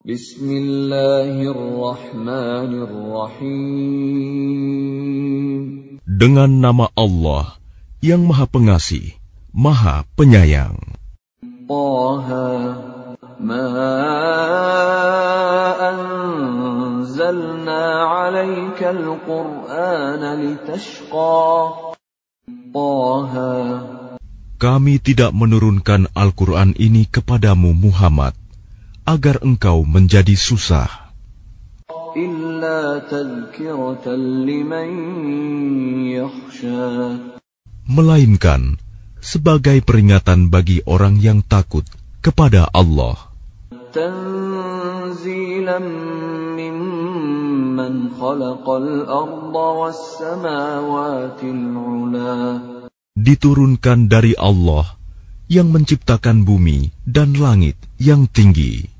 Bismillahirrahmanirrahim. Dengan nama Allah yang Maha Pengasih, Maha Penyayang. Taha ma anzalna 'alaika al-Qur'ana litashqa. Taha kami tidak menurunkan Al-Quran ini kepadamu Muhammad agar engkau menjadi susah. Melainkan sebagai peringatan bagi orang yang takut kepada Allah. Diturunkan dari Allah yang menciptakan bumi dan langit yang tinggi.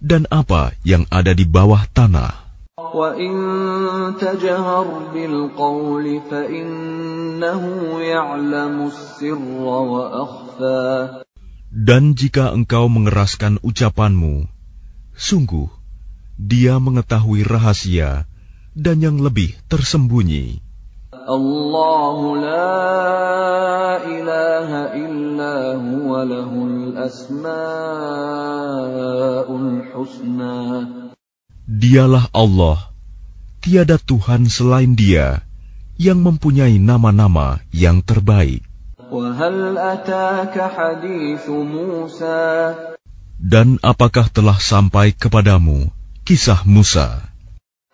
dan apa yang ada di bawah tanah. Dan jika engkau mengeraskan ucapanmu, sungguh dia mengetahui rahasia dan yang lebih tersembunyi. Dialah Allah, tiada Tuhan selain Dia yang mempunyai nama-nama yang terbaik. Dan apakah telah sampai kepadamu kisah Musa?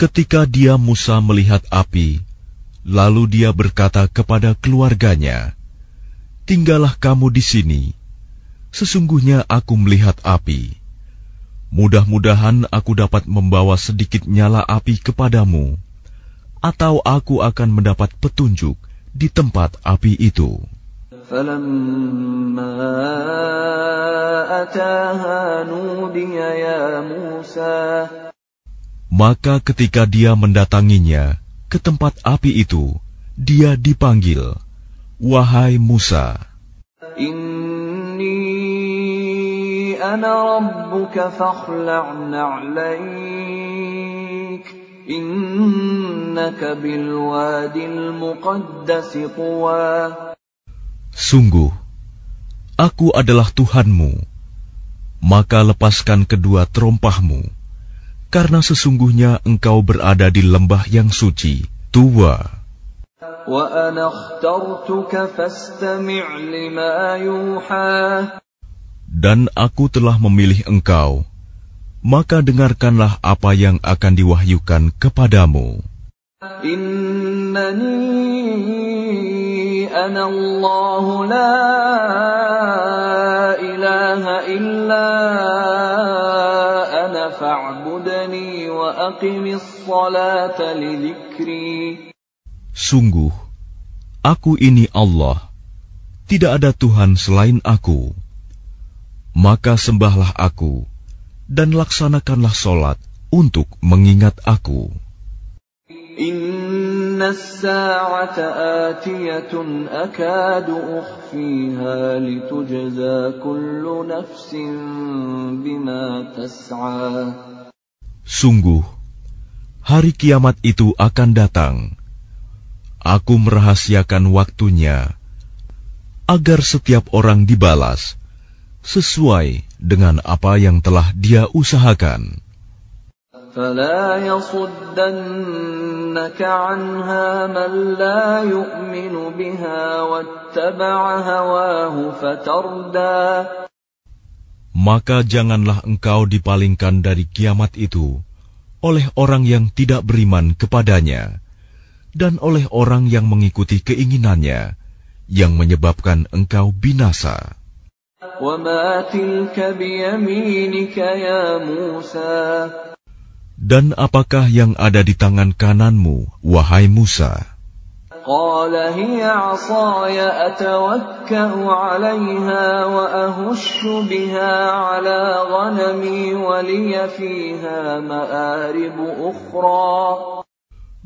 Ketika dia Musa melihat api, lalu dia berkata kepada keluarganya, "Tinggallah kamu di sini. Sesungguhnya aku melihat api. Mudah-mudahan aku dapat membawa sedikit nyala api kepadamu, atau aku akan mendapat petunjuk di tempat api itu." فلما أتاها نودي يا موسى Maka ketika dia mendatanginya ke tempat api itu, dia dipanggil, Wahai Musa. Inni ana rabbuka fakhla'na na'laik. Innaka bilwadil muqaddasi tuwa. Sungguh, aku adalah Tuhanmu. Maka lepaskan kedua terompahmu karena sesungguhnya engkau berada di lembah yang suci, tua. Dan aku telah memilih engkau, maka dengarkanlah apa yang akan diwahyukan kepadamu. Innani ana Allah la ilaha illa Sungguh, aku ini Allah, tidak ada Tuhan selain aku. Maka sembahlah aku, dan laksanakanlah solat untuk mengingat aku. Inna sa'ata atiyatun akadu ukhfiha litujza kullu nafsin bima tas'a. Sungguh, hari kiamat itu akan datang. Aku merahasiakan waktunya agar setiap orang dibalas sesuai dengan apa yang telah dia usahakan. فلا يصدنك عنها من لا يؤمن بها واتبع هواه فتردى maka janganlah engkau dipalingkan dari kiamat itu oleh orang yang tidak beriman kepadanya dan oleh orang yang mengikuti keinginannya yang menyebabkan engkau binasa. Dan apakah yang ada di tangan kananmu, wahai Musa? قال هي عصاي أتوكأ عليها وأهش بها على غنمي ولي فيها مآرب أخرى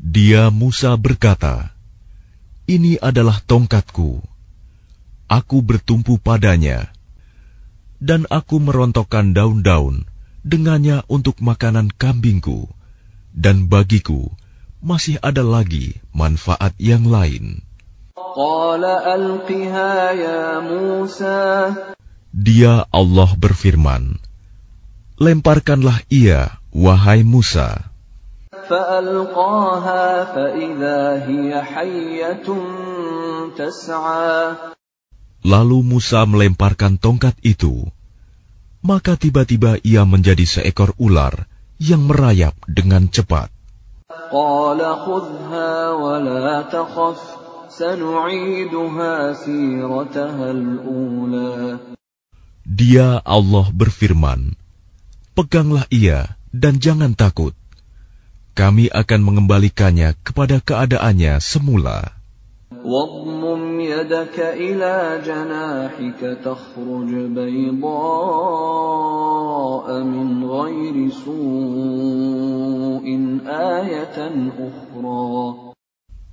Dia Musa berkata, Ini adalah tongkatku. Aku bertumpu padanya, dan aku merontokkan daun-daun dengannya untuk makanan kambingku, dan bagiku masih ada lagi manfaat yang lain. Dia Allah berfirman, Lemparkanlah ia, wahai Musa. Lalu Musa melemparkan tongkat itu. Maka tiba-tiba ia menjadi seekor ular yang merayap dengan cepat. قال خذها ولا تخف سنعيدها سيرتها الأولى Dia Allah berfirman, Peganglah ia dan jangan takut. Kami akan mengembalikannya kepada keadaannya semula. واضمم يدك إلى جناحك تخرج بيضاء من غير سوء آية أخرى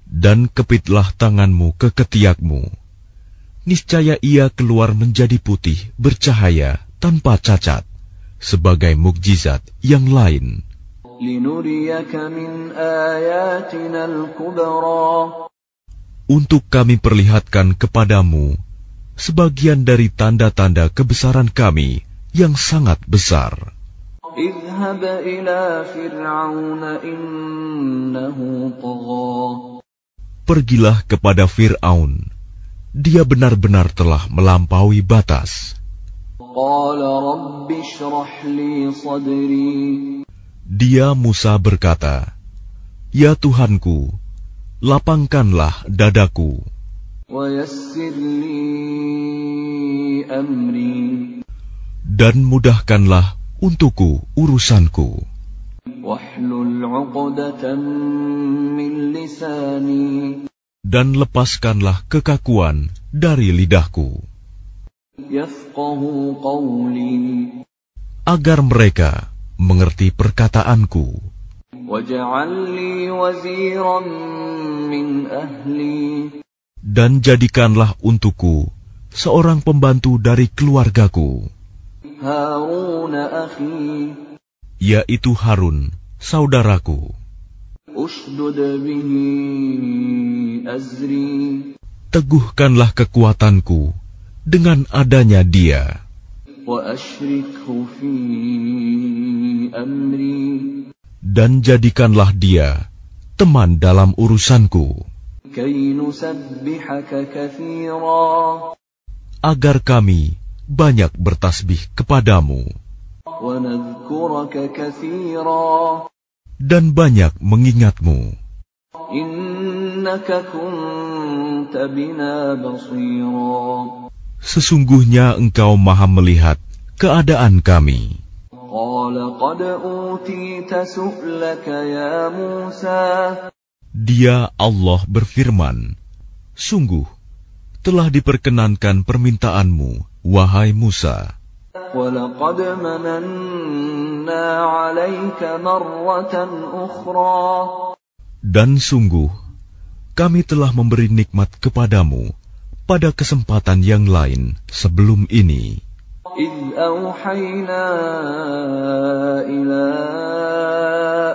Dan kepitlah tanganmu ke ketiakmu. Niscaya ia keluar menjadi putih, bercahaya, tanpa cacat, sebagai mukjizat yang lain. لنريك من آياتنا الكبرى untuk kami perlihatkan kepadamu sebagian dari tanda-tanda kebesaran kami yang sangat besar. Pergilah kepada Fir'aun. Dia benar-benar telah melampaui batas. Dia Musa berkata, Ya Tuhanku, lapangkanlah dadaku. Dan mudahkanlah untukku urusanku. Dan lepaskanlah kekakuan dari lidahku. Agar mereka mengerti perkataanku. Dan jadikanlah untukku seorang pembantu dari keluargaku, yaitu Harun, saudaraku. Teguhkanlah kekuatanku dengan adanya dia dan jadikanlah dia teman dalam urusanku. Agar kami banyak bertasbih kepadamu dan banyak mengingatmu. Sesungguhnya engkau maha melihat keadaan kami. Dia Allah berfirman, Sungguh, telah diperkenankan permintaanmu, wahai Musa. Dan sungguh, kami telah memberi nikmat kepadamu pada kesempatan yang lain sebelum ini. إذ أوحينا إلى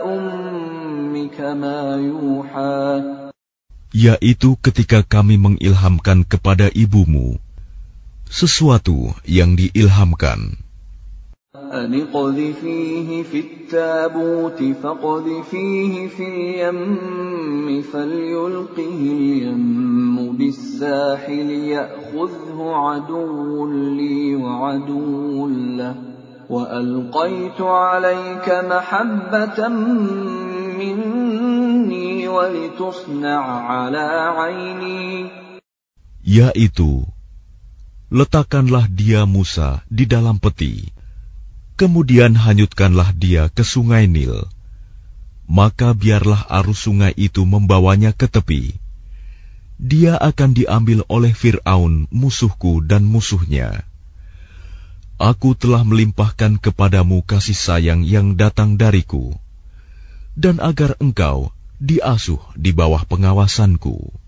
أمك ما يوحى yaitu ketika kami mengilhamkan kepada ibumu sesuatu yang diilhamkan. أن اقذفيه في التابوت فاقذفيه في اليم فليلقه اليم بالساحل يأخذه عدو لي وعدو له وألقيت عليك محبة مني ولتصنع على عيني yaitu letakkanlah dia Musa di dalam peti, kemudian hanyutkanlah dia ke sungai Nil. Maka biarlah arus sungai itu membawanya ke tepi. Dia akan diambil oleh Fir'aun musuhku dan musuhnya. Aku telah melimpahkan kepadamu kasih sayang yang datang dariku, dan agar engkau diasuh di bawah pengawasanku.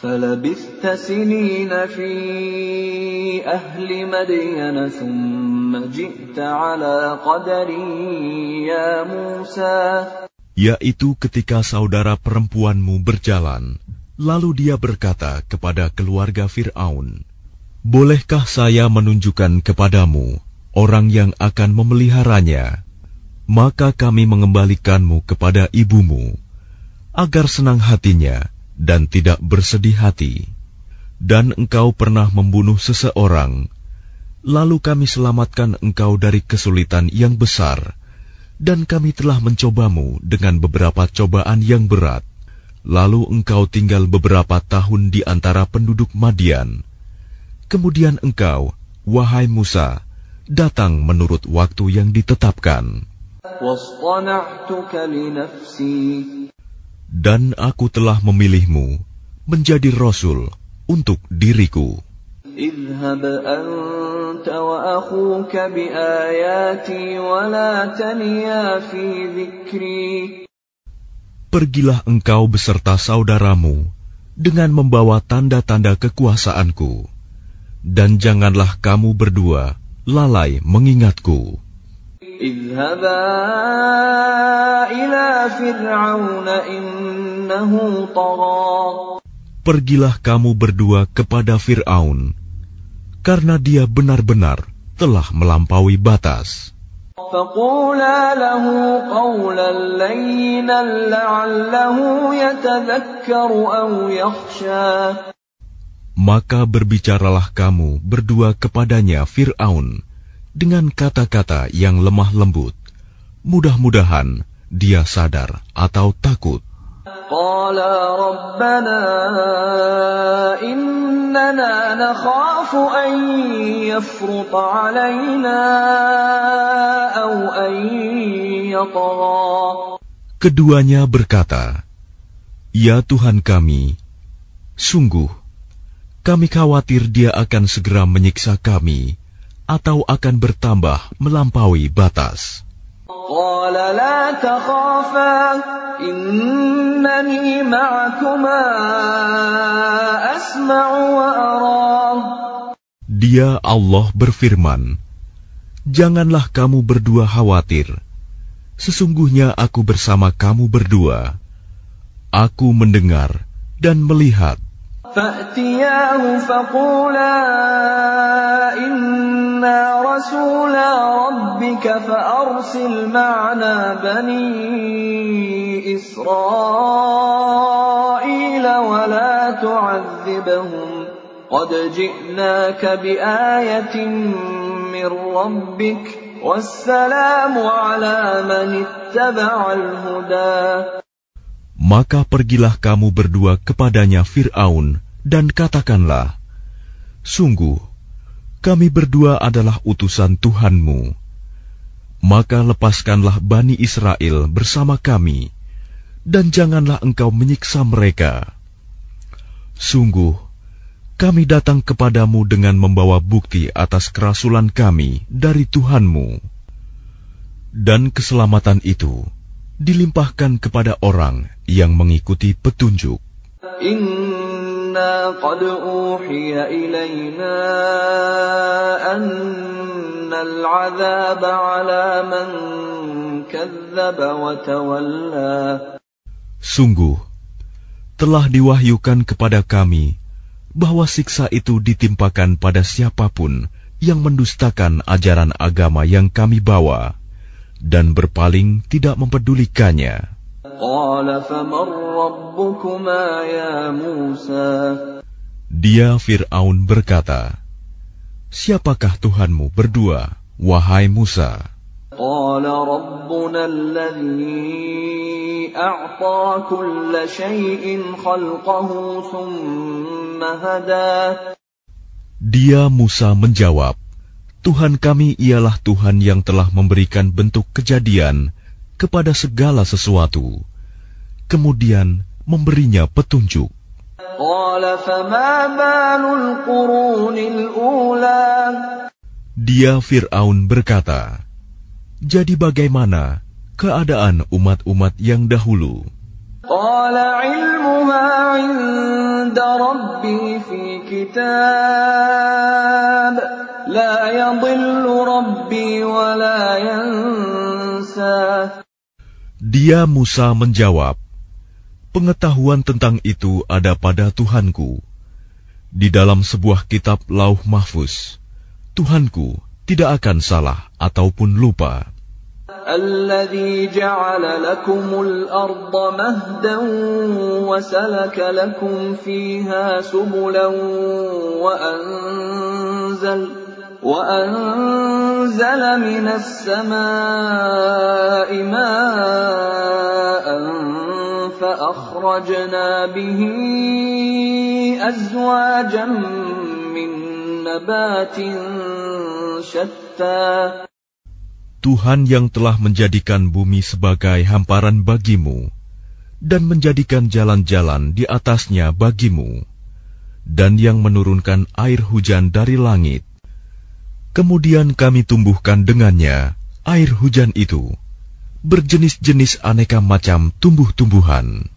فلبثت سنين في أهل مدين ثم جئت على قدر يا موسى Yaitu ketika saudara perempuanmu berjalan, lalu dia berkata kepada keluarga Fir'aun, Bolehkah saya menunjukkan kepadamu orang yang akan memeliharanya? Maka kami mengembalikanmu kepada ibumu, agar senang hatinya, Dan tidak bersedih hati, dan engkau pernah membunuh seseorang, lalu kami selamatkan engkau dari kesulitan yang besar, dan kami telah mencobamu dengan beberapa cobaan yang berat. Lalu engkau tinggal beberapa tahun di antara penduduk Madian. Kemudian engkau, wahai Musa, datang menurut waktu yang ditetapkan. Dan aku telah memilihmu menjadi rasul untuk diriku. Pergilah engkau beserta saudaramu dengan membawa tanda-tanda kekuasaanku, dan janganlah kamu berdua lalai mengingatku. Pergilah kamu berdua kepada Fir'aun, karena dia benar-benar telah melampaui batas. Maka berbicaralah kamu berdua kepadanya Fir'aun, dengan kata-kata yang lemah lembut. Mudah-mudahan dia sadar atau takut. Keduanya berkata, Ya Tuhan kami, sungguh, kami khawatir dia akan segera menyiksa kami atau akan bertambah melampaui batas. Dia Allah berfirman, Janganlah kamu berdua khawatir, sesungguhnya aku bersama kamu berdua. Aku mendengar dan melihat. فأتياه فقولا إنا رسولا ربك فأرسل معنا بني إسرائيل ولا تعذبهم قد جئناك بآية من ربك والسلام على من اتبع الهدى. Maka pergilah kamu berdua kepadanya Fir'aun dan katakanlah, Sungguh, kami berdua adalah utusan Tuhanmu. Maka lepaskanlah Bani Israel bersama kami, dan janganlah engkau menyiksa mereka. Sungguh, kami datang kepadamu dengan membawa bukti atas kerasulan kami dari Tuhanmu. Dan keselamatan itu dilimpahkan kepada orang yang mengikuti petunjuk. Inna Sungguh telah diwahyukan kepada kami bahwa siksa itu ditimpakan pada siapa pun yang mendustakan ajaran agama yang kami bawa dan berpaling tidak mempedulikannya. Dia Fir'aun berkata, Siapakah Tuhanmu berdua, wahai Musa? Dia Musa menjawab, Tuhan kami ialah Tuhan yang telah memberikan bentuk kejadian kepada segala sesuatu, kemudian memberinya petunjuk. Dia Fir'aun berkata, Jadi bagaimana keadaan umat-umat yang dahulu? Dia Musa menjawab, Pengetahuan tentang itu ada pada Tuhanku. Di dalam sebuah kitab lauh mahfuz, Tuhanku tidak akan salah ataupun lupa. الذي جعل لكم الأرض مهدا وسلك لكم فيها سبلا وأنزل وأنزل من السماء ماء فأخرجنا به أزواجا من نبات شتى Tuhan yang telah menjadikan bumi sebagai hamparan bagimu dan menjadikan jalan-jalan di atasnya bagimu, dan yang menurunkan air hujan dari langit. Kemudian kami tumbuhkan dengannya air hujan itu, berjenis-jenis aneka macam tumbuh-tumbuhan.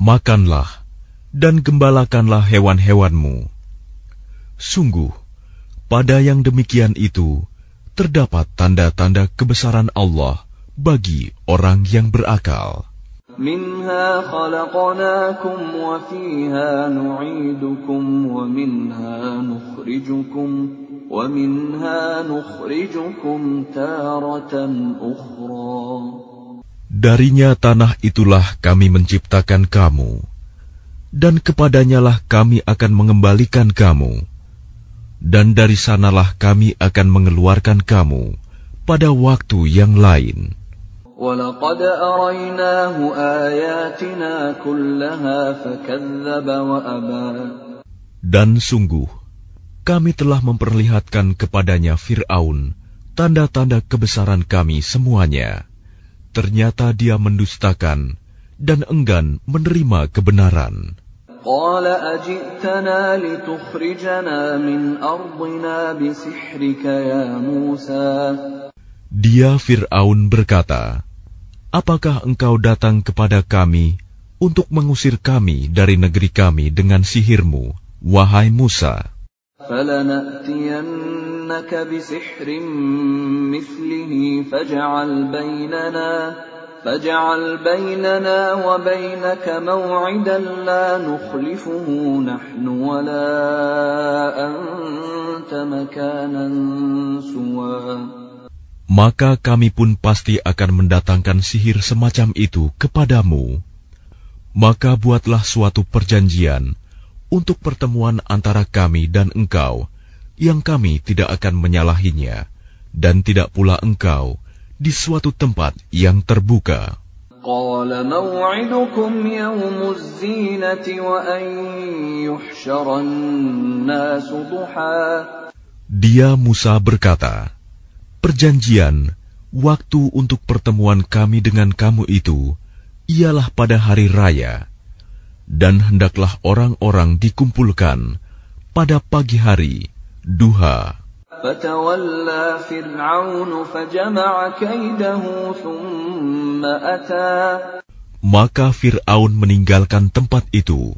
Makanlah dan gembalakanlah hewan-hewanmu. Sungguh, pada yang demikian itu terdapat tanda-tanda kebesaran Allah bagi orang yang berakal. Darinya tanah itulah kami menciptakan kamu, dan kepadanyalah kami akan mengembalikan kamu, dan dari sanalah kami akan mengeluarkan kamu pada waktu yang lain. ولقد أريناه آياتنا كلها فكذب وأبى Dan sungguh, kami telah memperlihatkan kepadanya Fir'aun tanda-tanda kebesaran kami semuanya. Ternyata dia mendustakan dan enggan menerima kebenaran. Dia Fir'aun berkata, Apakah engkau datang kepada kami untuk mengusir kami dari negeri kami dengan sihirmu, wahai Musa? Maka kami pun pasti akan mendatangkan sihir semacam itu kepadamu. Maka buatlah suatu perjanjian untuk pertemuan antara kami dan engkau, yang kami tidak akan menyalahinya, dan tidak pula engkau di suatu tempat yang terbuka. Dia Musa berkata, Perjanjian waktu untuk pertemuan kami dengan kamu itu ialah pada hari raya, dan hendaklah orang-orang dikumpulkan pada pagi hari, duha. Maka Fir'aun meninggalkan tempat itu,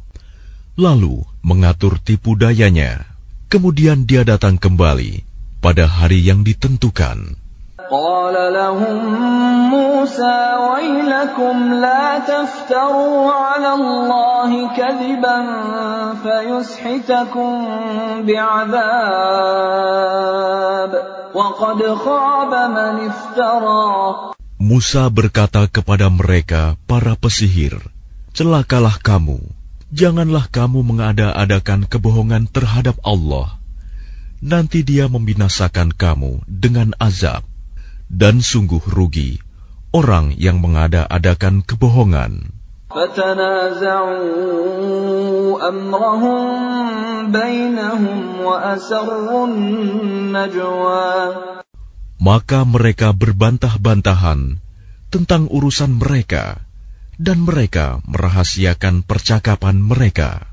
lalu mengatur tipu dayanya. Kemudian dia datang kembali pada hari yang ditentukan. قال لهم موسى ويلكم لا تفتروا على الله كذبا فيسحتكم بعذاب وقد خاب من افترى Musa berkata kepada mereka, para pesihir, Celakalah kamu, janganlah kamu mengada-adakan kebohongan terhadap Allah. nanti dia membinasakan kamu dengan azab. Dan sungguh rugi orang yang mengada-adakan kebohongan. Maka mereka berbantah-bantahan tentang urusan mereka, dan mereka merahasiakan percakapan mereka.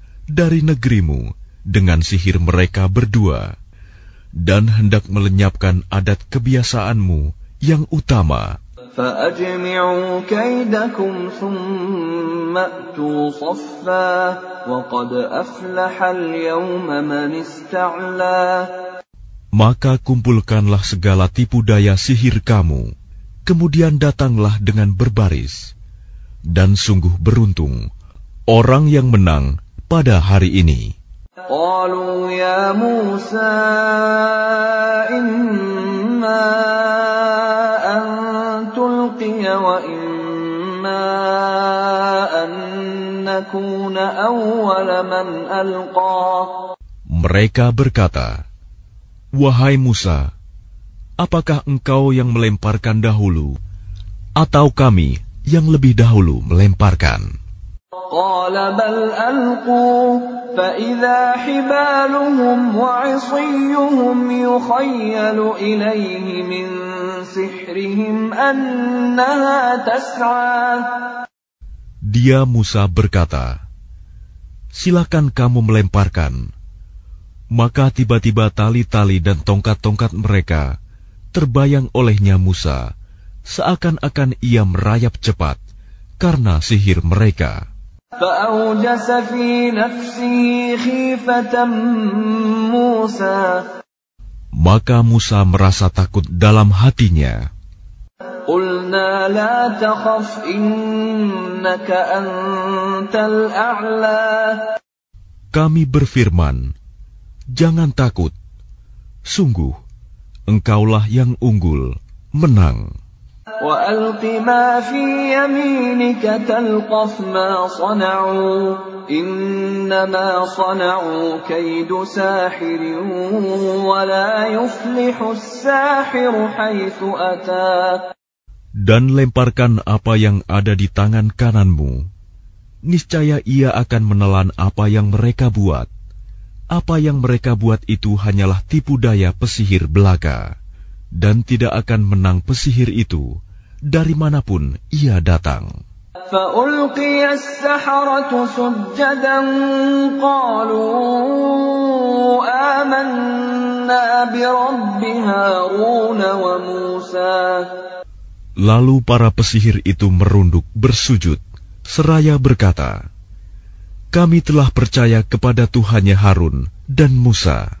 dari negerimu dengan sihir mereka berdua, dan hendak melenyapkan adat kebiasaanmu yang utama. فأجمعوا كيدكم ثم أتوا صفا وقد أفلح اليوم من استعلى Maka kumpulkanlah segala tipu daya sihir kamu, kemudian datanglah dengan berbaris. Dan sungguh beruntung orang yang menang pada hari ini. Mereka berkata, Wahai Musa, apakah engkau yang melemparkan dahulu, atau kami yang lebih dahulu melemparkan? قال بل ألقوا فإذا حبالهم وعصيهم يخيل إليه من سحرهم أنها تسعى Dia Musa berkata, Silakan kamu melemparkan. Maka tiba-tiba tali-tali dan tongkat-tongkat mereka terbayang olehnya Musa, seakan-akan ia merayap cepat karena sihir mereka. فأوجس في نفسه خيفة موسى Maka Musa merasa takut dalam hatinya. قلنا لا تخف إنك أنت الأعلى Kami berfirman, Jangan takut. Sungguh, engkaulah yang unggul, menang. وألق ما في يمينك تلقف ما صنعوا إنما صنعوا كيد ساحر ولا يفلح الساحر حيث أتى Dan lemparkan apa yang ada di tangan kananmu. Niscaya ia akan menelan apa yang mereka buat. Apa yang mereka buat itu hanyalah tipu daya pesihir belaka. dan tidak akan menang pesihir itu dari mana pun ia datang. Lalu para pesihir itu merunduk bersujud, seraya berkata, Kami telah percaya kepada Tuhannya Harun dan Musa.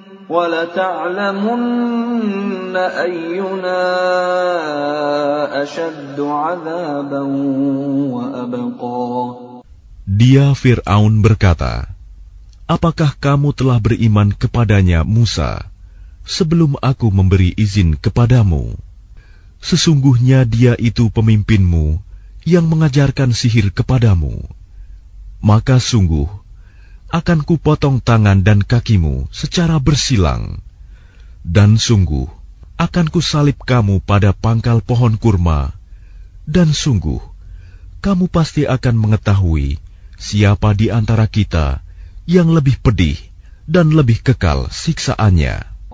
ولتعلمن أينا أشد عذابا وأبقى Dia Fir'aun berkata, Apakah kamu telah beriman kepadanya Musa sebelum aku memberi izin kepadamu? Sesungguhnya dia itu pemimpinmu yang mengajarkan sihir kepadamu. Maka sungguh, akan kupotong tangan dan kakimu secara bersilang. Dan sungguh, akan kusalib kamu pada pangkal pohon kurma. Dan sungguh, kamu pasti akan mengetahui siapa di antara kita yang lebih pedih dan lebih kekal siksaannya.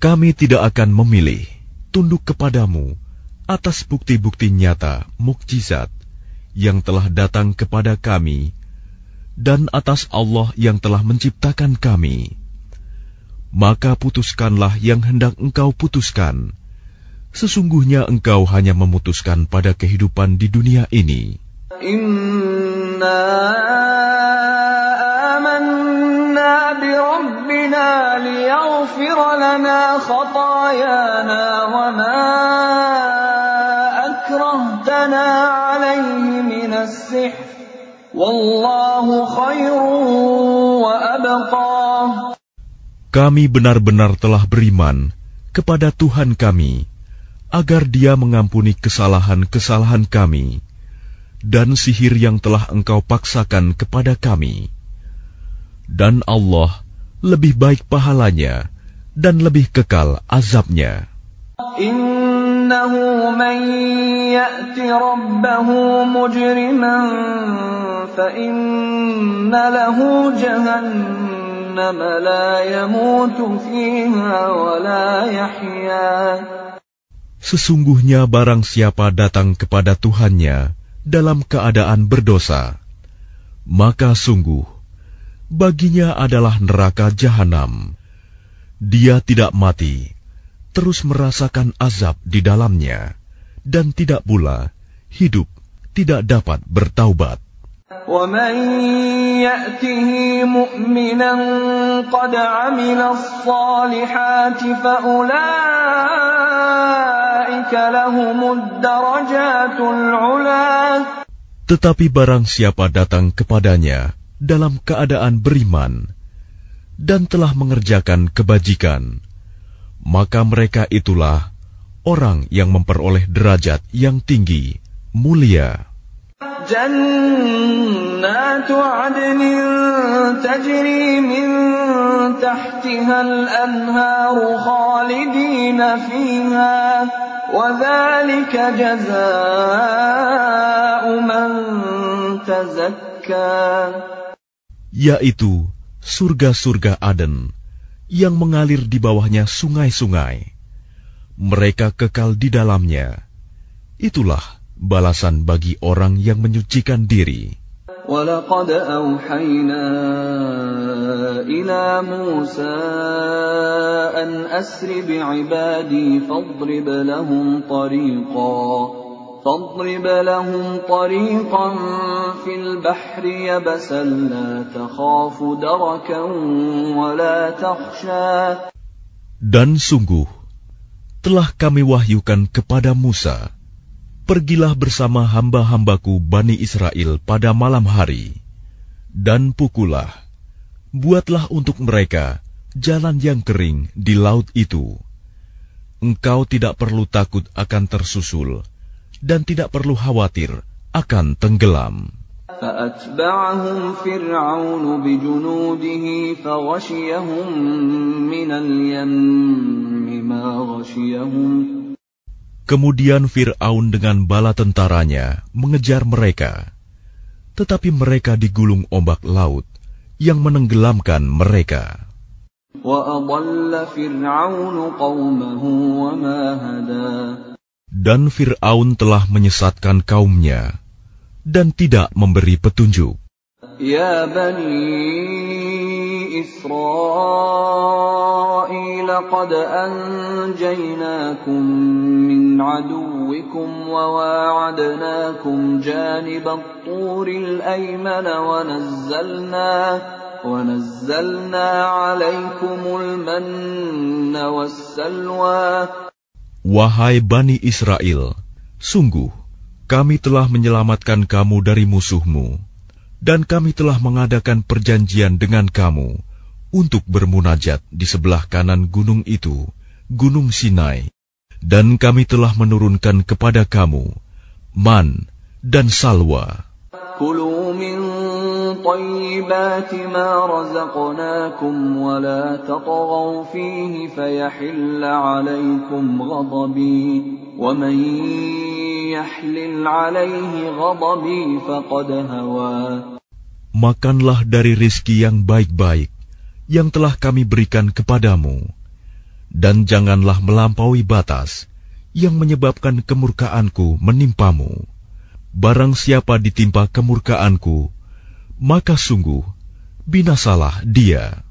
Kami tidak akan memilih tunduk kepadamu atas bukti-bukti nyata mukjizat yang telah datang kepada kami dan atas Allah yang telah menciptakan kami. Maka putuskanlah yang hendak engkau putuskan. Sesungguhnya engkau hanya memutuskan pada kehidupan di dunia ini. Inna Kami benar-benar telah beriman kepada Tuhan kami, agar Dia mengampuni kesalahan-kesalahan kami dan sihir yang telah Engkau paksakan kepada kami. Dan Allah lebih baik pahalanya dan lebih kekal azabnya. Sesungguhnya barang siapa datang kepada Tuhannya dalam keadaan berdosa, maka sungguh baginya adalah neraka jahanam. Dia tidak mati, terus merasakan azab di dalamnya, dan tidak pula hidup tidak dapat bertaubat. ومن يأته مؤمنا قد عمل الصالحات فأولئك لهم الدرجات العلى Tetapi barang siapa datang kepadanya dalam keadaan beriman dan telah mengerjakan kebajikan, maka mereka itulah orang yang memperoleh derajat yang tinggi, mulia. جنات عدن تجري من تحتها الأنهار خالدين فيها وذلك جزاء من تزكى yaitu surga-surga Aden yang mengalir di bawahnya sungai-sungai. Mereka kekal di dalamnya. Itulah balasan bagi orang yang menyucikan diri. ولقد أوحينا إلى موسى أن أسر بعبادي فاضرب لهم طريقا فاضرب لهم طريقا في البحر يبسا لا تخاف دركا ولا تخشى Dan sungguh, telah kami wahyukan kepada Musa, Pergilah bersama hamba-hambaku Bani Israel pada malam hari, dan pukullah, buatlah untuk mereka jalan yang kering di laut itu. Engkau tidak perlu takut akan tersusul, dan tidak perlu khawatir akan tenggelam. فأتبعهم فرعون بجنوده فغشيهم من اليم ما غشيهم Kemudian Fir'aun dengan bala tentaranya mengejar mereka. Tetapi mereka digulung ombak laut yang menenggelamkan mereka. وأضل فرعون قومه وما هدى Dan Fir'aun telah menyesatkan kaumnya dan tidak memberi petunjuk. يا بني إسرائيل قد أنجيناكم من عدوكم وواعدناكم جانب الطور الأيمن ونزلنا ونزلنا عليكم المن والسلوى Wahai Bani Israel, sungguh kami telah menyelamatkan kamu dari musuhmu, dan kami telah mengadakan perjanjian dengan kamu untuk bermunajat di sebelah kanan gunung itu, Gunung Sinai, dan kami telah menurunkan kepada kamu man dan salwa. Kulu min طيبات ما رزقناكم ولا تطغوا فيه فيحل عليكم غضبي ومن يحلل عليه غضبي فقد هوى Makanlah dari rizki yang baik-baik yang telah kami berikan kepadamu, dan janganlah melampaui batas yang menyebabkan kemurkaanku menimpamu. Barang siapa ditimpa kemurkaanku, maka sungguh binasalah dia.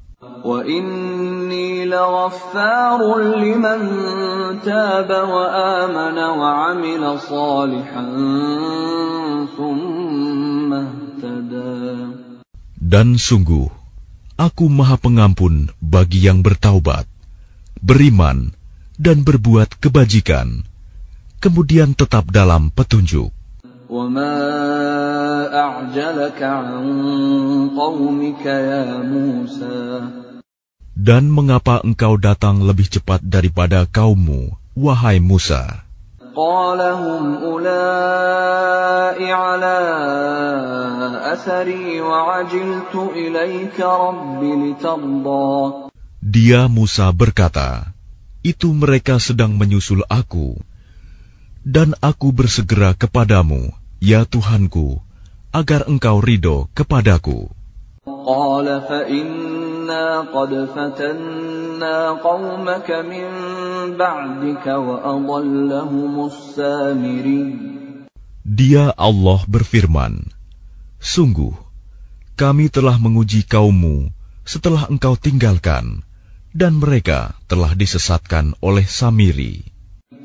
وإني لغفار لمن تاب وآمن وعمل صالحا ثم اهتدى Dan sungguh, aku maha pengampun bagi yang bertaubat, beriman, dan berbuat kebajikan, kemudian tetap dalam petunjuk. وما Dan mengapa engkau datang lebih cepat daripada kaummu, wahai Musa? قال هم أولئك على أثري وعجلت إليك رب لترضى Dia Musa berkata, Itu mereka sedang menyusul aku, dan aku bersegera kepadamu, ya Tuhanku, agar engkau ridho kepadaku. قال فإنا قد فتنا قومك من بعدك وأضلهم السامري Dia Allah berfirman, Sungguh, kami telah menguji kaummu setelah engkau tinggalkan, dan mereka telah disesatkan oleh Samiri.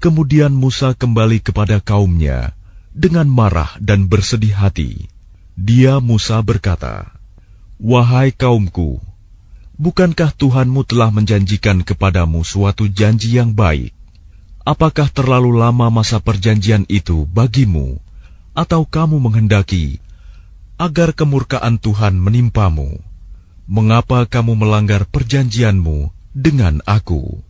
Kemudian Musa kembali kepada kaumnya dengan marah dan bersedih hati. Dia Musa berkata, Wahai kaumku, bukankah Tuhanmu telah menjanjikan kepadamu suatu janji yang baik? Apakah terlalu lama masa perjanjian itu bagimu, atau kamu menghendaki agar kemurkaan Tuhan menimpamu? Mengapa kamu melanggar perjanjianmu dengan aku?'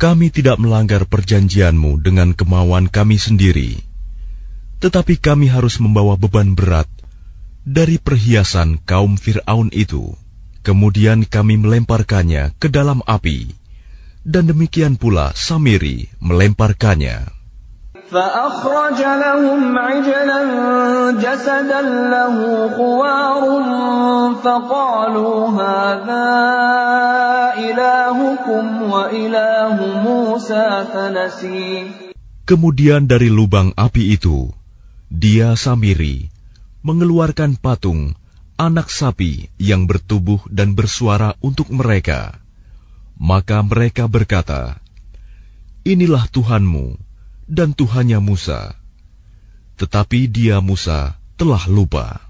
Kami tidak melanggar perjanjianmu dengan kemauan kami sendiri, tetapi kami harus membawa beban berat dari perhiasan kaum Fir'aun itu. Kemudian kami melemparkannya ke dalam api, dan demikian pula Samiri melemparkannya. فأخرج لهم عجلا جسدا له خوار فقالوا هذا إلهكم إلهكم وإله موسى فنسي Kemudian dari lubang api itu, dia Samiri mengeluarkan patung anak sapi yang bertubuh dan bersuara untuk mereka. Maka mereka berkata, Inilah Tuhanmu dan Tuhannya Musa. Tetapi dia Musa telah lupa.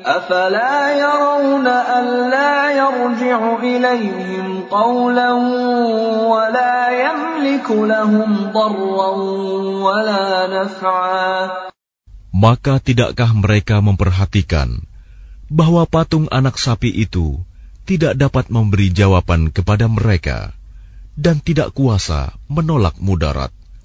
أفلا يرون ألا يرجع إليهم قولا ولا يملك لهم ضرا ولا نفعا Maka tidakkah mereka memperhatikan bahwa patung anak sapi itu tidak dapat memberi jawaban kepada mereka dan tidak kuasa menolak mudarat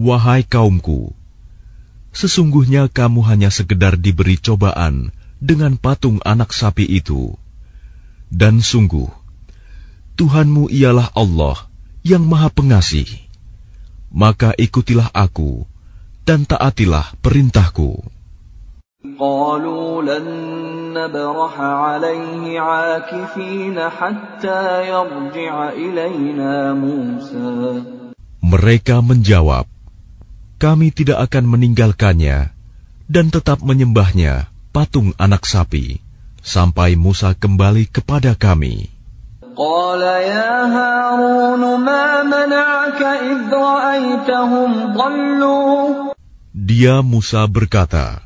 Wahai kaumku, sesungguhnya kamu hanya sekedar diberi cobaan dengan patung anak sapi itu. Dan sungguh, Tuhanmu ialah Allah yang maha pengasih. Maka ikutilah aku dan taatilah perintahku. Mereka menjawab, Kami tidak akan meninggalkannya dan tetap menyembahnya patung anak sapi sampai Musa kembali kepada kami. قال يا هارون ما منعك إذ رأيتهم ضلوا Dia Musa berkata,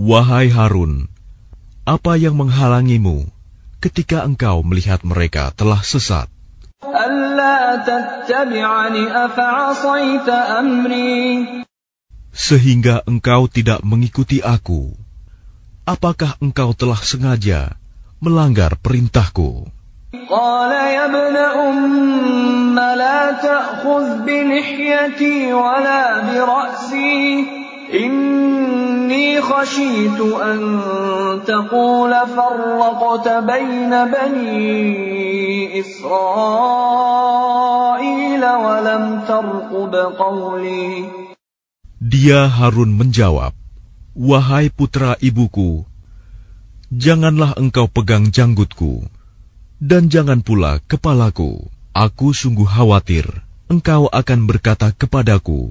Wahai Harun, apa yang menghalangimu ketika engkau melihat mereka telah sesat? ألا تتبعني أفعصيت أمري Sehingga engkau tidak mengikuti aku. Apakah engkau telah sengaja melanggar perintahku? قال يا ابن أم لا تأخذ بلحيتي ولا برأسي إني خشيت أن تقول فرقت بين بني إسرائيل ولم ترقب قولي Dia Harun menjawab, Wahai putra ibuku, janganlah engkau pegang janggutku, dan jangan pula kepalaku. Aku sungguh khawatir engkau akan berkata kepadaku,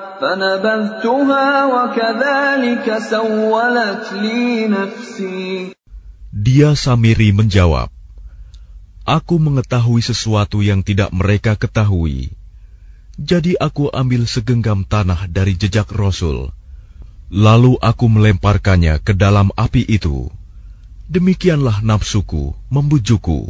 Dia Samiri menjawab, Aku mengetahui sesuatu yang tidak mereka ketahui. Jadi aku ambil segenggam tanah dari jejak Rasul. Lalu aku melemparkannya ke dalam api itu. Demikianlah nafsuku membujuku.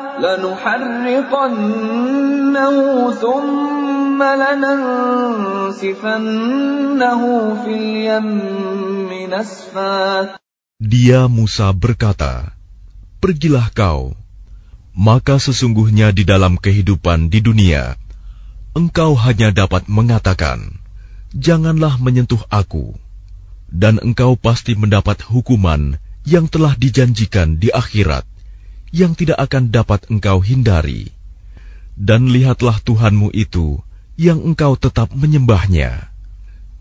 لنحرقنه ثم لننسفنه في اليم نسفا Dia Musa berkata, Pergilah kau, maka sesungguhnya di dalam kehidupan di dunia, engkau hanya dapat mengatakan, Janganlah menyentuh aku, dan engkau pasti mendapat hukuman yang telah dijanjikan di akhirat, yang tidak akan dapat engkau hindari. Dan lihatlah Tuhanmu itu, yang engkau tetap menyembahnya.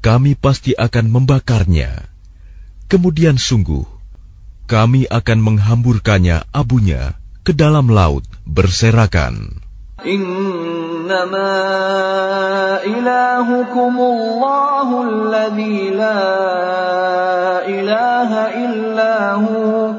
Kami pasti akan membakarnya Kemudian sungguh, kami akan menghamburkannya abunya ke dalam laut berserakan. إنما إلهكم الله الذي لا إله إلا هو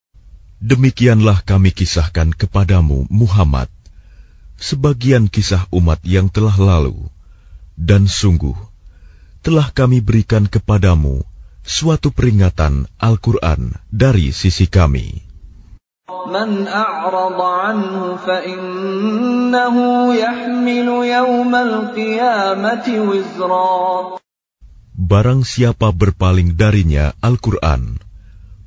Demikianlah kami kisahkan kepadamu, Muhammad, sebagian kisah umat yang telah lalu, dan sungguh telah kami berikan kepadamu suatu peringatan Al-Quran dari sisi kami. من أعرض عنه فإنه يحمل يوم القيامة وزرا Barang siapa berpaling darinya Al-Quran,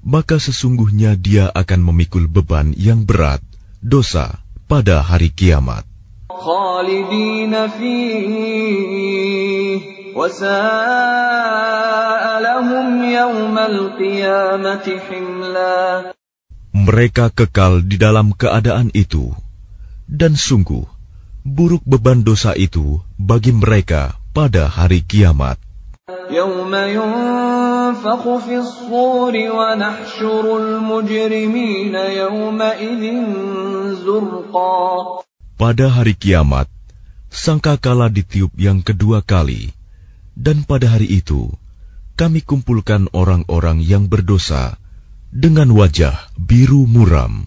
maka sesungguhnya dia akan memikul beban yang berat, dosa, pada hari kiamat. Mereka kekal di dalam keadaan itu, dan sungguh buruk beban dosa itu bagi mereka pada hari kiamat. ينفخ في الصور ونحشر المجرمين يومئذ زرقا Pada hari kiamat, sangkakala ditiup yang kedua kali, dan pada hari itu kami kumpulkan orang-orang yang berdosa dengan wajah biru muram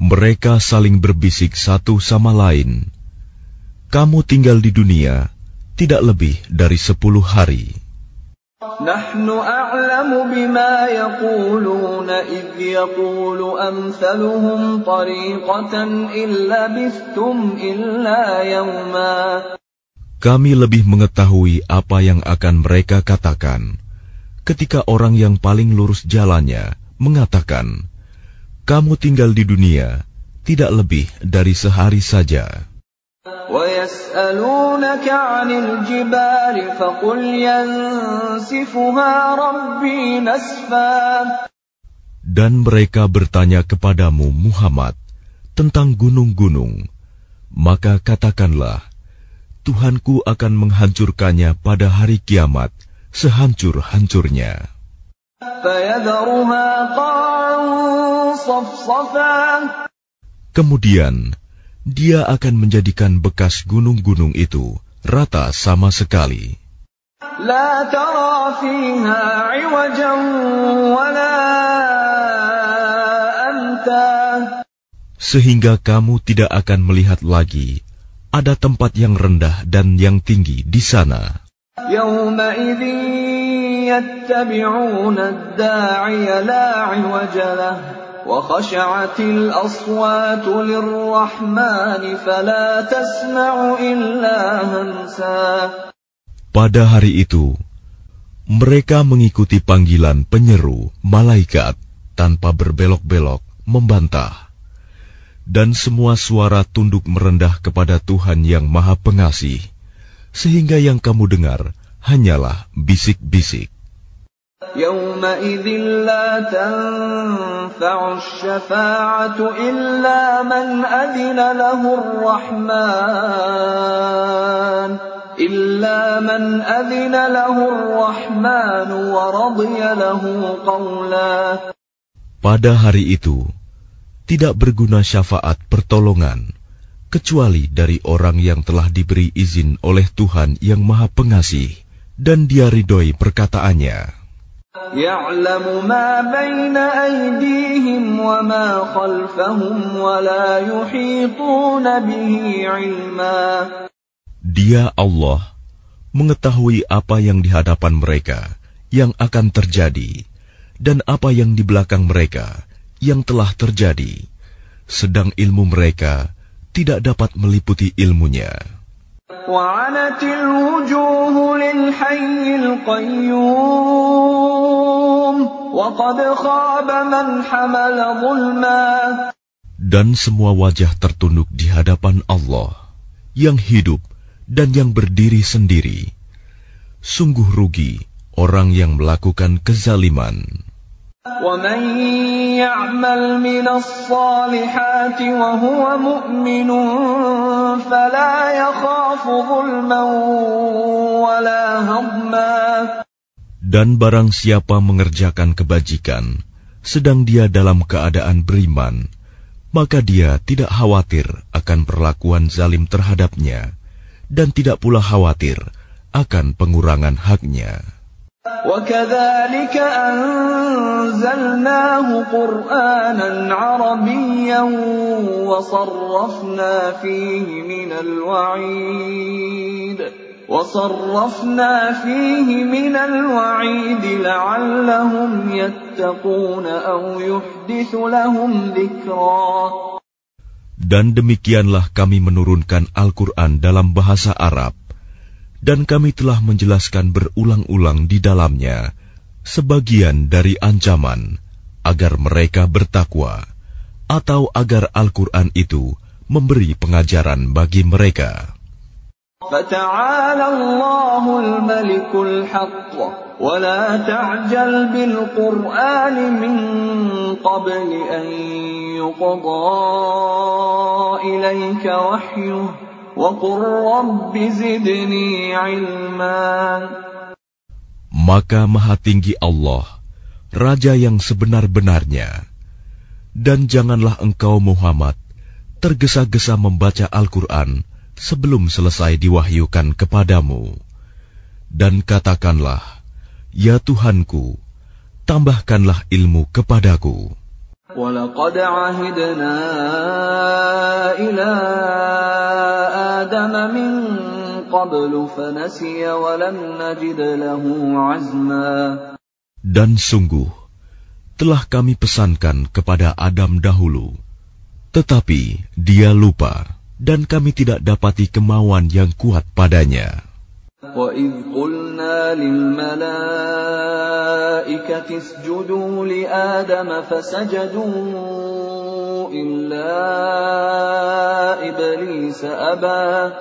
mereka saling berbisik satu sama lain, "Kamu tinggal di dunia tidak lebih dari sepuluh hari." Kami lebih mengetahui apa yang akan mereka katakan ketika orang yang paling lurus jalannya mengatakan, "Kamu tinggal di dunia tidak lebih dari sehari saja." ويسألونك عن الجبال فقل ينسفها ربي نسفا Dan mereka bertanya kepadamu, Muhammad, tentang gunung-gunung. Maka katakanlah, Tuhanku akan menghancurkannya pada hari kiamat sehancur-hancurnya. فيذرها قاعا صفصفا Kemudian, dia akan menjadikan bekas gunung-gunung itu rata sama sekali. لا ترى فيها عوجا ولا أمتا Sehingga kamu tidak akan melihat lagi ada tempat yang rendah dan yang tinggi di sana. يومئذ يتبعون الداعي لا عوج له وخشعت الأصوات للرحمن فلا تسمع إلا همسا Pada hari itu, mereka mengikuti panggilan penyeru malaikat tanpa berbelok-belok membantah. Dan semua suara tunduk merendah kepada Tuhan yang Maha Pengasih, sehingga yang kamu dengar hanyalah bisik-bisik. يومئذ لا تنفع الشفاعة إلا من أذن له الرحمن إلا من أذن له الرحمن ورضي له قولا Pada hari itu, tidak berguna syafaat pertolongan, kecuali dari orang yang telah diberi izin oleh Tuhan yang Maha Pengasih, dan dia ridhoi perkataannya. يعلم ما بين أيديهم وما خلفهم ولا يحيطون به علما Dia Allah mengetahui apa yang di hadapan mereka yang akan terjadi dan apa yang di belakang mereka yang telah terjadi, sedang ilmu mereka tidak dapat meliputi ilmunya. وعنت الوجوه للحي القيوم وقد خاب من حمل ظلما Dan semua wajah tertunduk di hadapan Allah yang hidup dan yang berdiri sendiri. Sungguh rugi orang yang melakukan kezaliman. ومن يعمل من الصالحات وهو مؤمن فلا يخاف ظلما ولا هضما Dan barang siapa mengerjakan kebajikan, sedang dia dalam keadaan beriman, maka dia tidak khawatir akan perlakuan zalim terhadapnya, dan tidak pula khawatir akan pengurangan haknya. وكذلك أنزلناه قرآنا عربيا وصرفنا فيه من الوعيد وصرفنا فيه من الوعيد لعلهم يتقون أو يحدث لهم ذكرا Dan demikianlah kami menurunkan Al-Quran dalam bahasa Arab dan kami telah menjelaskan berulang-ulang di dalamnya sebagian dari ancaman agar mereka bertakwa atau agar Al-Quran itu memberi pengajaran bagi mereka. فتعالى الله الملك الحق ولا تعجل بالقرآن من قبل أن يقضى إليك وحيه Maka Maha Tinggi Allah, Raja yang sebenar-benarnya, dan janganlah engkau Muhammad tergesa-gesa membaca Al-Quran sebelum selesai diwahyukan kepadamu. Dan katakanlah, Ya Tuhanku, tambahkanlah ilmu kepadaku. ولقد عهدنا إلى آدم من قبل فنسي ولم نجد له عزما Dan sungguh, telah kami pesankan kepada Adam dahulu, tetapi dia lupa, dan kami tidak dapati kemauan yang kuat padanya. وإذ قلنا للملائكة اسجدوا لآدم فسجدوا إلا إبليس أبى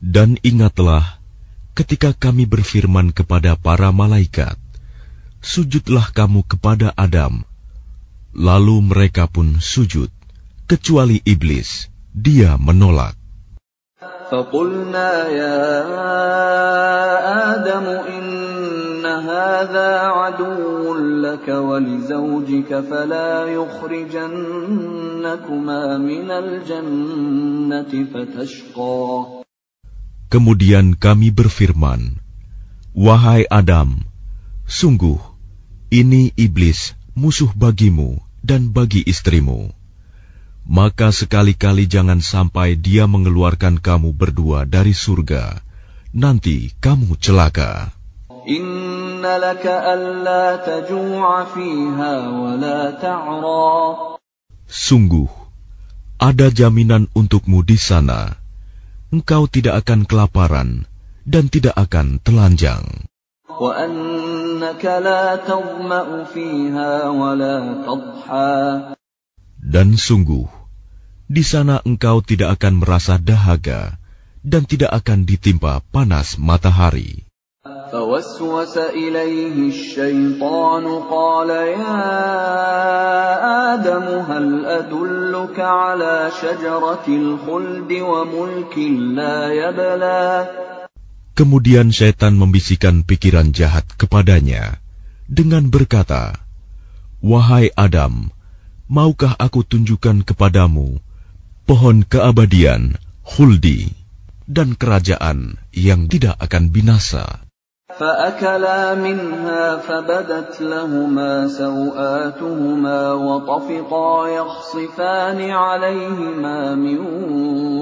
Dan ingatlah ketika kami berfirman kepada para malaikat, Sujudlah kamu kepada Adam. Lalu mereka pun sujud, kecuali iblis. Dia menolak. فقلنا يا آدم إن هذا عدو لك ولزوجك فلا يخرجنكما من الجنة فتشقى Kemudian kami berfirman, Wahai Adam, sungguh ini iblis musuh bagimu dan bagi istrimu. Maka sekali-kali jangan sampai dia mengeluarkan kamu berdua dari surga. Nanti kamu celaka. إن لك ألا تجوع فيها ولا تعرى Sungguh, ada jaminan untukmu di sana. Engkau tidak akan kelaparan dan tidak akan telanjang. وأنك لا تظمأ فيها ولا تضحى Dan sungguh, di sana engkau tidak akan merasa dahaga dan tidak akan ditimpa panas matahari. فوسوس إليه الشيطان قال يا آدم هل أدلك على شجرة الخلد وملك لا يبلى Kemudian syaitan membisikkan pikiran jahat kepadanya dengan berkata, Wahai Adam, maukah aku tunjukkan kepadamu pohon keabadian, huldi, dan kerajaan yang tidak akan binasa? فأكلا منها فبدت لهما سوآتهما وطفقا يخصفان عليهما من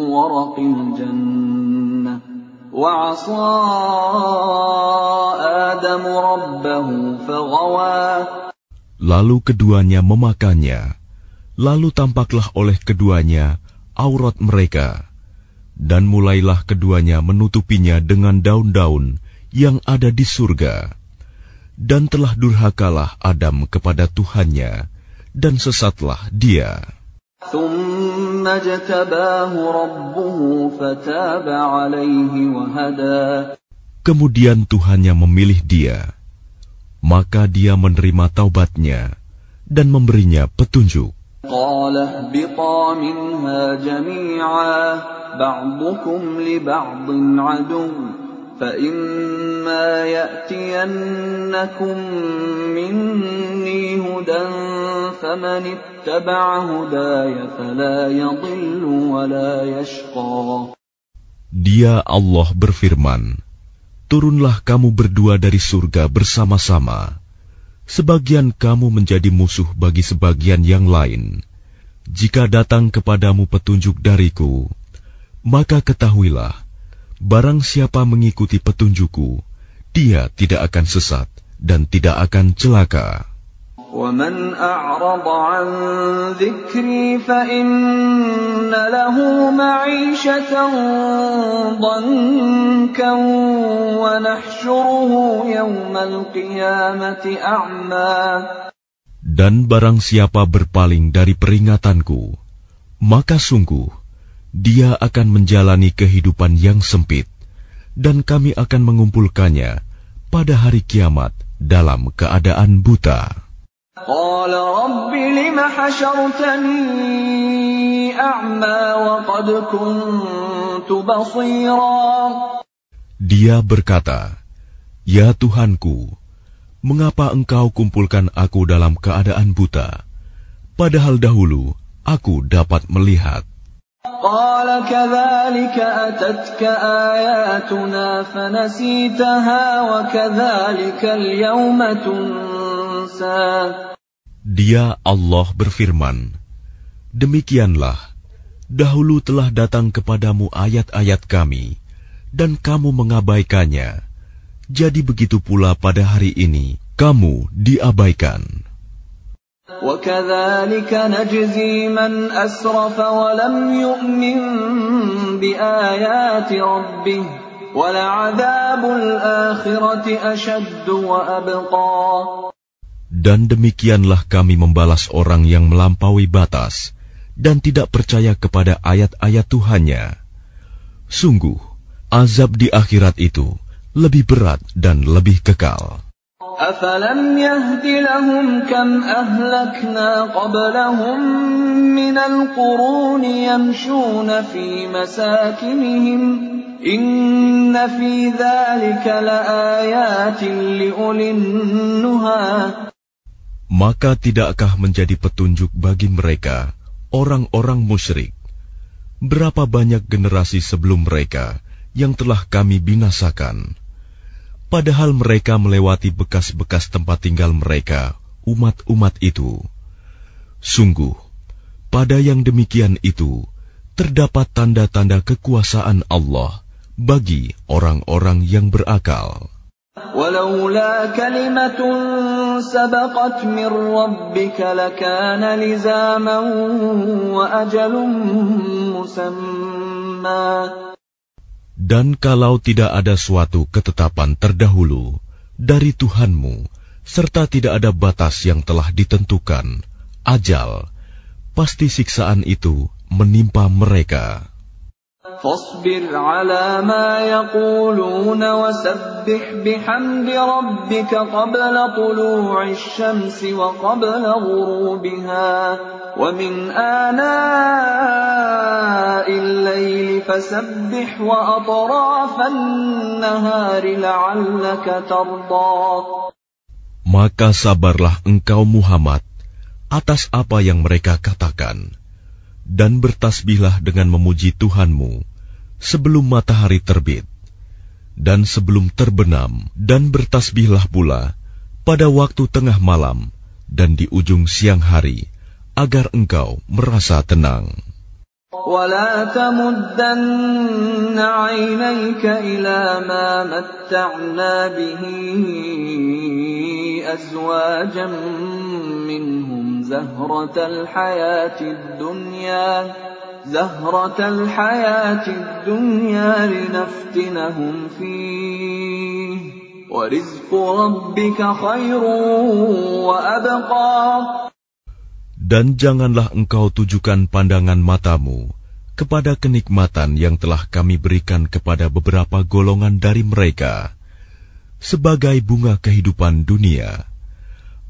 ورق الجنة وعصى آدم ربه فغوى Lalu keduanya memakannya. Lalu tampaklah oleh keduanya aurat mereka. Dan mulailah keduanya menutupinya dengan daun-daun yang ada di surga. Dan telah durhakalah Adam kepada Tuhannya, dan sesatlah dia. Kemudian Tuhannya memilih dia maka dia menerima taubatnya dan memberinya petunjuk. قال اهبطا منها جميعا بعضكم لبعض عدو فإما يأتينكم مني هدى فمن اتبع هداي فلا يضل ولا يشقى Dia Allah berfirman, Turunlah kamu berdua dari surga bersama-sama. Sebagian kamu menjadi musuh bagi sebagian yang lain. Jika datang kepadamu petunjuk dariku, maka ketahuilah, barang siapa mengikuti petunjukku, dia tidak akan sesat dan tidak akan celaka. ومن أعرض عن ذكري فإن له معيشة ضنكا ونحشره يوم القيامة أعمى Dan barang siapa berpaling dari peringatanku, maka sungguh dia akan menjalani kehidupan yang sempit, dan kami akan mengumpulkannya pada hari kiamat dalam keadaan buta. قال رب لم حشرتني أعمى وقد كنت بصيرا Dia berkata, Ya Tuhanku, mengapa engkau kumpulkan aku dalam keadaan buta, padahal dahulu aku dapat melihat. قال كذلك أتتك آياتنا فنسيتها وكذلك اليوم تنسى Dia Allah berfirman, Demikianlah, dahulu telah datang kepadamu ayat-ayat kami, dan kamu mengabaikannya. Jadi begitu pula pada hari ini, kamu diabaikan. وكذلك نجزي من أسرف ولم يؤمن بآيات ربه ولعذاب الآخرة أشد وأبقى Dan demikianlah kami membalas orang yang melampaui batas dan tidak percaya kepada ayat-ayat Tuhannya. Sungguh, azab di akhirat itu lebih berat dan lebih kekal. أفلم يهد لهم كم أهلكنا قبلهم من القرون يمشون في مساكنهم إن في ذلك لآيات لأولي النهى maka tidakkah menjadi petunjuk bagi mereka, orang-orang musyrik? Berapa banyak generasi sebelum mereka yang telah kami binasakan? Padahal mereka melewati bekas-bekas tempat tinggal mereka, umat-umat itu. Sungguh, pada yang demikian itu, terdapat tanda-tanda kekuasaan Allah bagi orang-orang yang berakal. ولولا كلمة سبقت من ربك لكان لزاما وأجل مسمى Dan kalau tidak ada suatu ketetapan terdahulu dari Tuhanmu, serta tidak ada batas yang telah ditentukan, ajal, pasti siksaan itu menimpa mereka. فاصبر على ما يقولون وسبح بحمد ربك قبل طلوع الشمس وقبل غروبها ومن آناء الليل فسبح وأطراف النهار لعلك ترضى Maka sabarlah engkau Muhammad atas apa yang mereka katakan, dan bertasbihlah dengan memuji Tuhanmu sebelum matahari terbit dan sebelum terbenam, dan bertasbihlah pula pada waktu tengah malam dan di ujung siang hari, agar engkau merasa tenang. ولا تمدن عينيك إلى ما متعنا به أزواجا منهم زهرة الحياة الدنيا زهرة الحياة الدنيا لنفتنهم فيه ورزق ربك خير وأبقى Dan janganlah engkau tujukan pandangan matamu kepada kenikmatan yang telah kami berikan kepada beberapa golongan dari mereka sebagai bunga kehidupan dunia,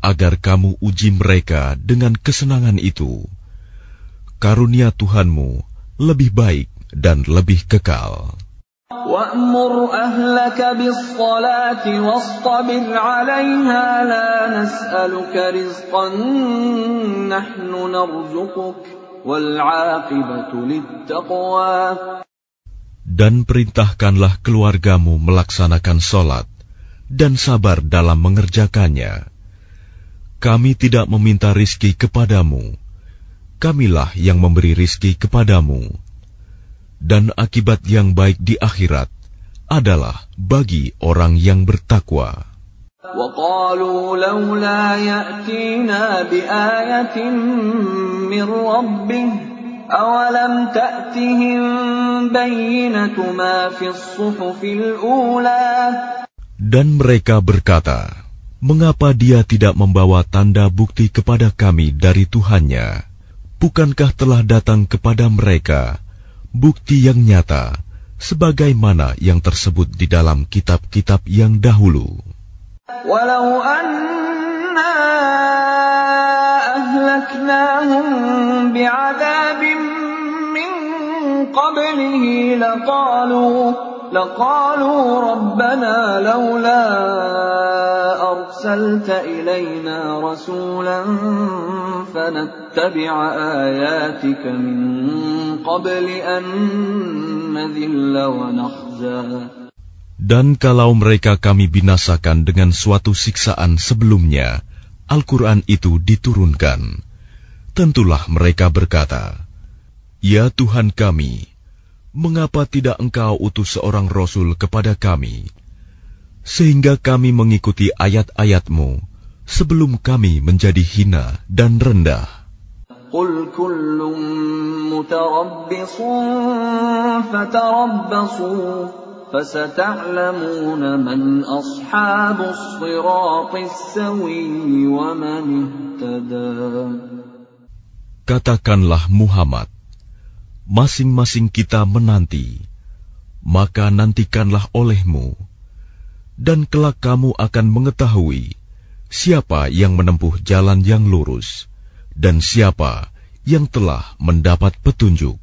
agar kamu uji mereka dengan kesenangan itu. Karunia Tuhanmu lebih baik dan lebih kekal. وأمر أهلك بالصلاة واصطبر عليها لا نسألك رزقا نحن نرزقك والعاقبة للتقوى Dan perintahkanlah keluargamu melaksanakan sholat dan sabar dalam mengerjakannya. Kami tidak meminta rizki kepadamu. Kamilah yang memberi rizki kepadamu dan akibat yang baik di akhirat adalah bagi orang yang bertakwa. وقالوا لولا يأتينا بآية من ربه أولم تأتهم بينة ما في الصحف الأولى Dan mereka berkata, Mengapa dia tidak membawa tanda bukti kepada kami dari Tuhannya? bukankah telah datang kepada mereka bukti yang nyata sebagaimana yang tersebut di dalam kitab-kitab yang dahulu? Walau anna ahlaknahum bi'adabim min qablihi laqalu laqalu rabbana laula أرسلت إلينا رسولا فنتبع آياتك من قبل أن نذل ونخزى Dan kalau mereka kami binasakan dengan suatu siksaan sebelumnya, Al-Quran itu diturunkan. Tentulah mereka berkata, Ya Tuhan kami, mengapa tidak engkau utus seorang Rasul kepada kami, sehingga kami mengikuti ayat-ayatmu sebelum kami menjadi hina dan rendah. قل كل متربص فتربصوا فستعلمون من أصحاب الصراط السوي ومن اهتدى Katakanlah Muhammad, masing-masing kita menanti, maka nantikanlah olehmu, dan kelak kamu akan mengetahui siapa yang menempuh jalan yang lurus dan siapa yang telah mendapat petunjuk.